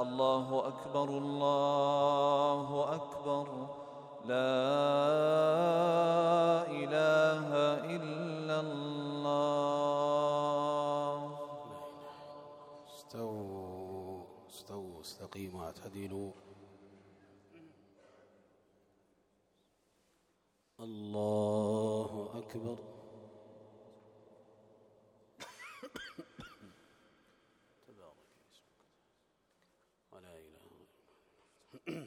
الله أكبر الله أكبر. لا إله إلا الله. استووا استووا استقيموا اعتدلوا الله أكبر تبارك اسمك ولا إله إلا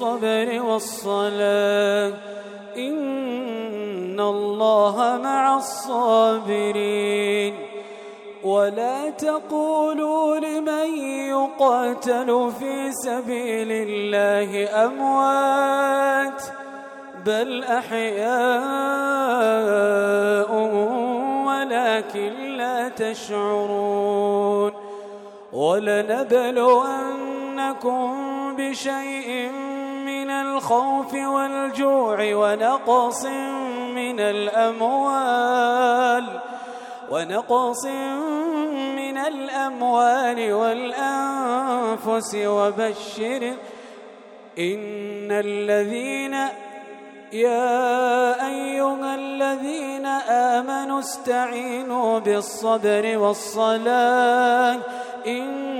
بالصبر والصلاة. إن الله مع الصابرين. ولا تقولوا لمن يقاتل في سبيل الله أموات بل أحياء ولكن لا تشعرون. ولنبلونكم بشيء من الخوف والجوع ونقص من الأموال ونقص من الأموال والأنفس وبشر إن الذين يا أيها الذين آمنوا استعينوا بالصبر والصلاة إن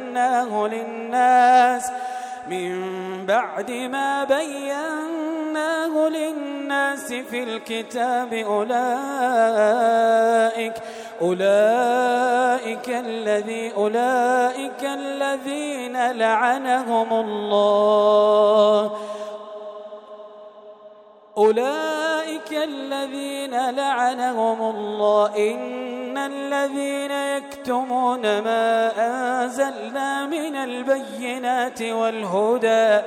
بيناه للناس من بعد ما بيناه للناس في الكتاب أولئك أولئك الذي أولئك الذين لعنهم الله أولئك الذين لعنهم الله إن الذين يكتمون ما أنزلنا من البينات والهدى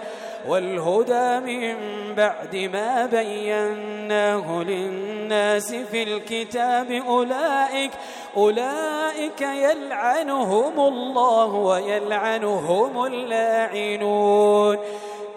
والهدى من بعد ما بيناه للناس في الكتاب أولئك أولئك يلعنهم الله ويلعنهم اللاعنون.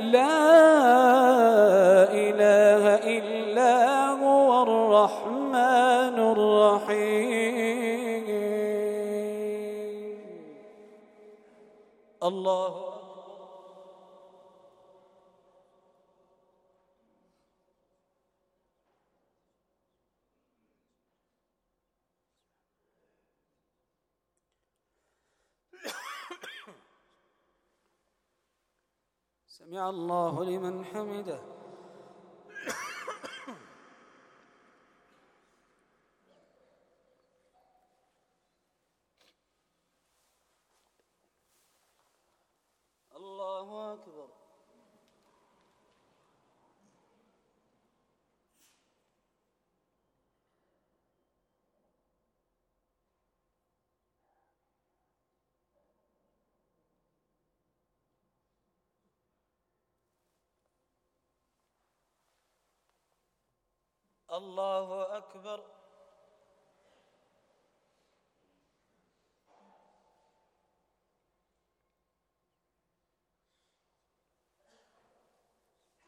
لا إله إلا هو الرحمن الرحيم. الله سمع الله لمن حمده الله أكبر الله أكبر.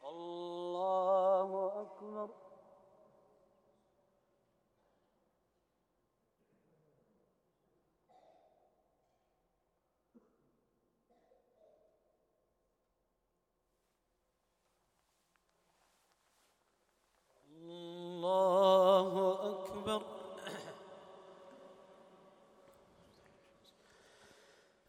الله أكبر الله أكبر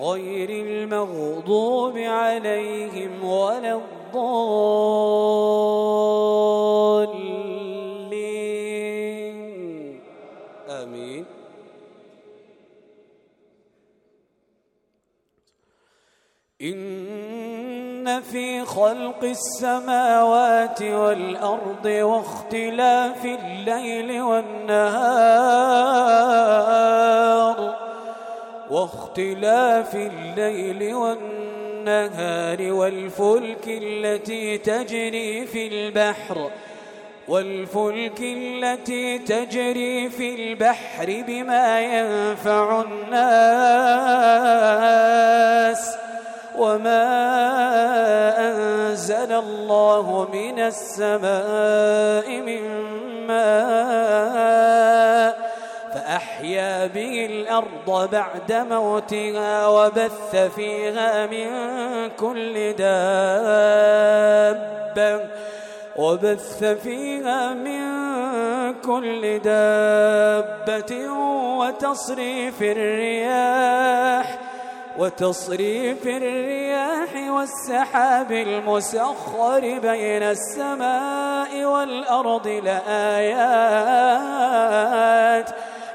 غير المغضوب عليهم ولا الضالين. آمين. إن في خلق السماوات والأرض واختلاف الليل والنهار. واختلاف الليل والنهار والفلك التي تجري في البحر والفلك التي تجري في البحر بما ينفع الناس وما أنزل الله من السماء من ماء فأحيا به الأرض بعد موتها وبث فيها من كل دابة. وبث فيها من كل دابة وتصريف الرياح وتصريف الرياح والسحاب المسخر بين السماء والأرض لآيات.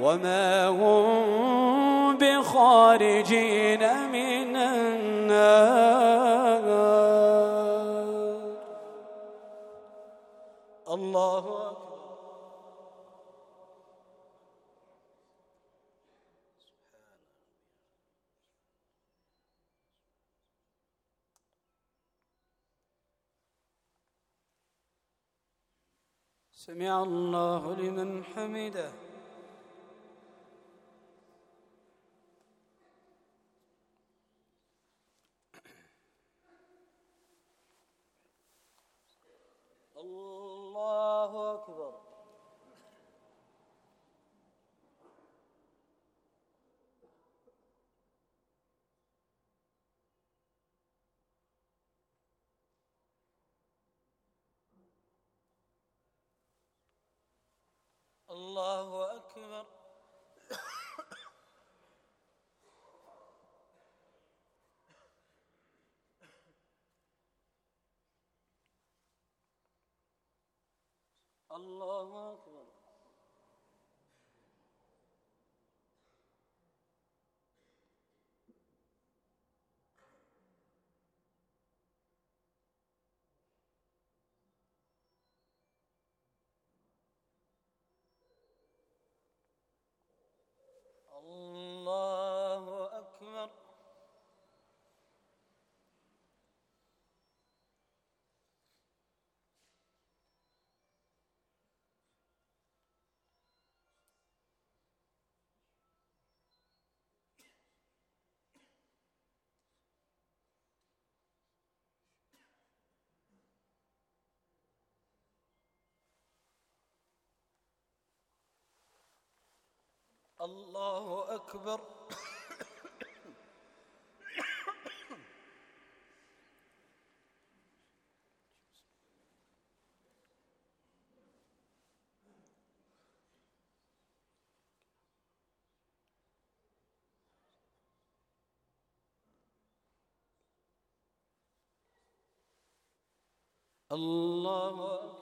وما هم بخارجين من النار. الله أكبر. سمع الله لمن حمده الله أكبر الله أكبر الله أكبر الله أكبر الله أكبر. الله أكبر.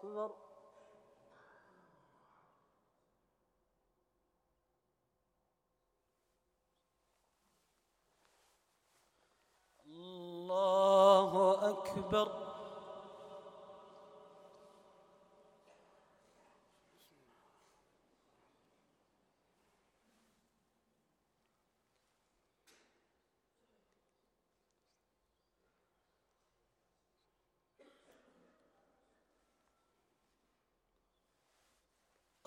أكبر. الله أكبر.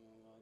الله وحده